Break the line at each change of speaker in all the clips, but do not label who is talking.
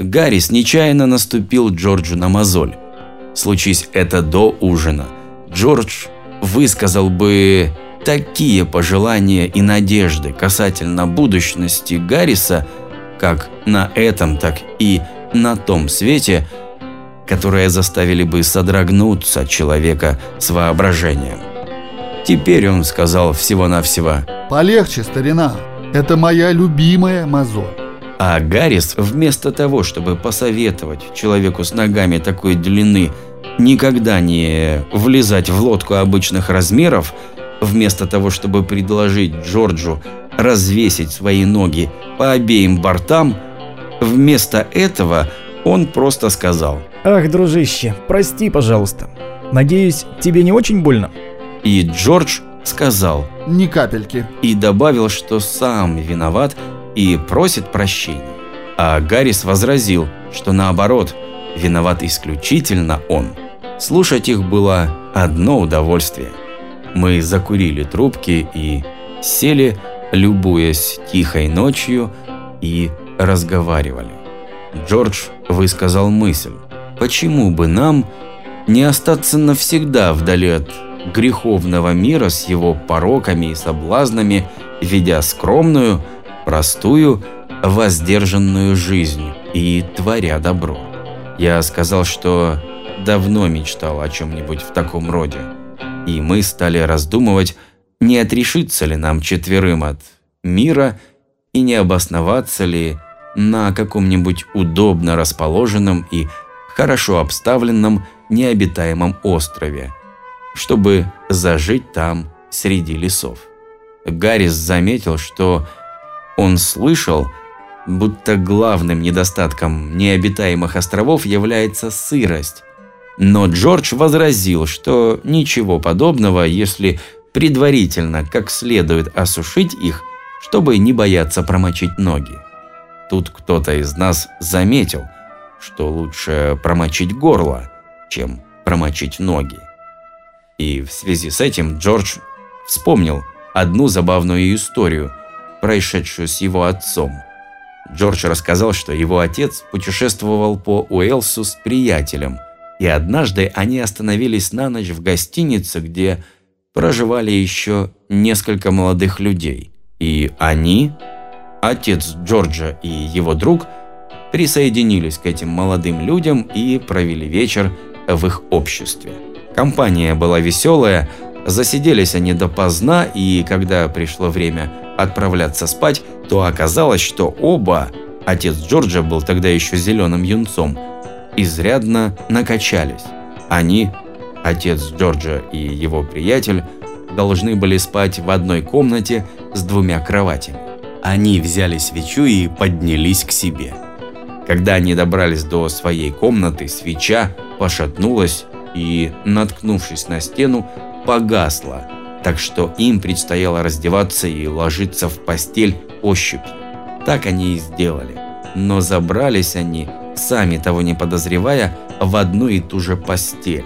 Гаррис нечаянно наступил Джорджу на мозоль. Случись это до ужина, Джордж высказал бы такие пожелания и надежды касательно будущности Гарриса, как на этом, так и на том свете, которые заставили бы содрогнуться человека с воображением. Теперь он сказал всего-навсего
«Полегче, старина, это моя любимая мозоль».
А Гаррис, вместо того, чтобы посоветовать человеку с ногами такой длины никогда не влезать в лодку обычных размеров, вместо того, чтобы предложить Джорджу развесить свои ноги по обеим бортам, вместо этого он просто сказал
«Ах, дружище, прости, пожалуйста. Надеюсь, тебе не очень больно?»
И Джордж сказал
«Ни капельки».
И добавил, что сам виноват и просит прощения. А Гаррис возразил, что наоборот, виноват исключительно он. Слушать их было одно удовольствие. Мы закурили трубки и сели, любуясь тихой ночью, и разговаривали. Джордж высказал мысль, почему бы нам не остаться навсегда вдали от греховного мира с его пороками и соблазнами, ведя скромную, простую, воздержанную жизнь и творя добро. Я сказал, что давно мечтал о чем-нибудь в таком роде, и мы стали раздумывать, не отрешиться ли нам четверым от мира и не обосноваться ли на каком-нибудь удобно расположенном и хорошо обставленном необитаемом острове, чтобы зажить там среди лесов. Гаррис заметил, что он слышал, будто главным недостатком необитаемых островов является сырость. Но Джордж возразил, что ничего подобного, если предварительно как следует осушить их, чтобы не бояться промочить ноги. Тут кто-то из нас заметил, что лучше промочить горло, чем промочить ноги. И в связи с этим Джордж вспомнил одну забавную историю – происшедшую с его отцом. Джордж рассказал, что его отец путешествовал по Уэлсу с приятелем, и однажды они остановились на ночь в гостинице, где проживали еще несколько молодых людей. И они, отец Джорджа и его друг, присоединились к этим молодым людям и провели вечер в их обществе. Компания была веселая, засиделись они допоздна, и когда пришло время отправляться спать, то оказалось, что оба, отец Джорджа был тогда еще зеленым юнцом, изрядно накачались. Они, отец Джорджа и его приятель, должны были спать в одной комнате с двумя кроватями. Они взяли свечу и поднялись к себе. Когда они добрались до своей комнаты, свеча пошатнулась и, наткнувшись на стену, погасла – так что им предстояло раздеваться и ложиться в постель ощупью. Так они и сделали. Но забрались они, сами того не подозревая, в одну и ту же постель,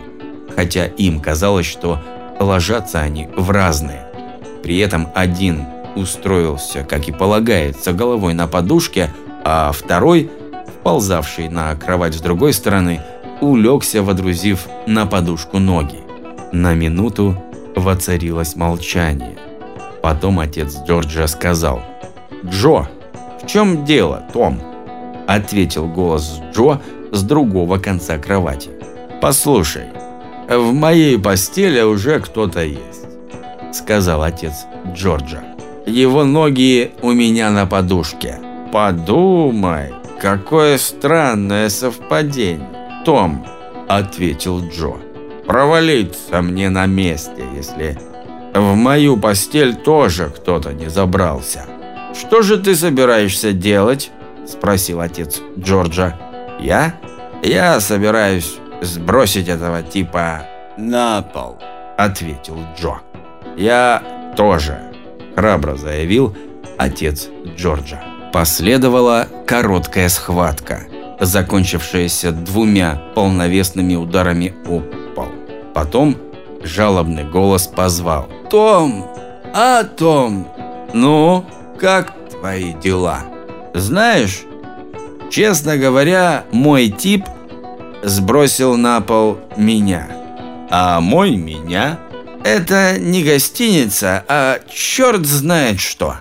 хотя им казалось, что ложатся они в разные. При этом один устроился, как и полагается, головой на подушке, а второй, вползавший на кровать с другой стороны, улегся, водрузив на подушку ноги. На минуту Воцарилось молчание. Потом отец Джорджа сказал «Джо, в чем дело, Том?» Ответил голос Джо с другого конца кровати. «Послушай, в моей постели уже кто-то есть», сказал отец Джорджа. «Его ноги у меня на подушке. Подумай, какое странное совпадение, Том», ответил Джо провалиться мне на месте, если в мою постель тоже кто-то не забрался. «Что же ты собираешься делать?» – спросил отец Джорджа. «Я? Я собираюсь сбросить этого типа на пол», – ответил Джо. «Я тоже», – храбро заявил отец Джорджа. Последовала короткая схватка, закончившаяся двумя полновесными ударами об Потом жалобный голос позвал. «Том! А, Том! Ну, как твои дела? Знаешь, Честно говоря, мой тип сбросил на пол меня. А мой меня – это не гостиница, а черт знает что.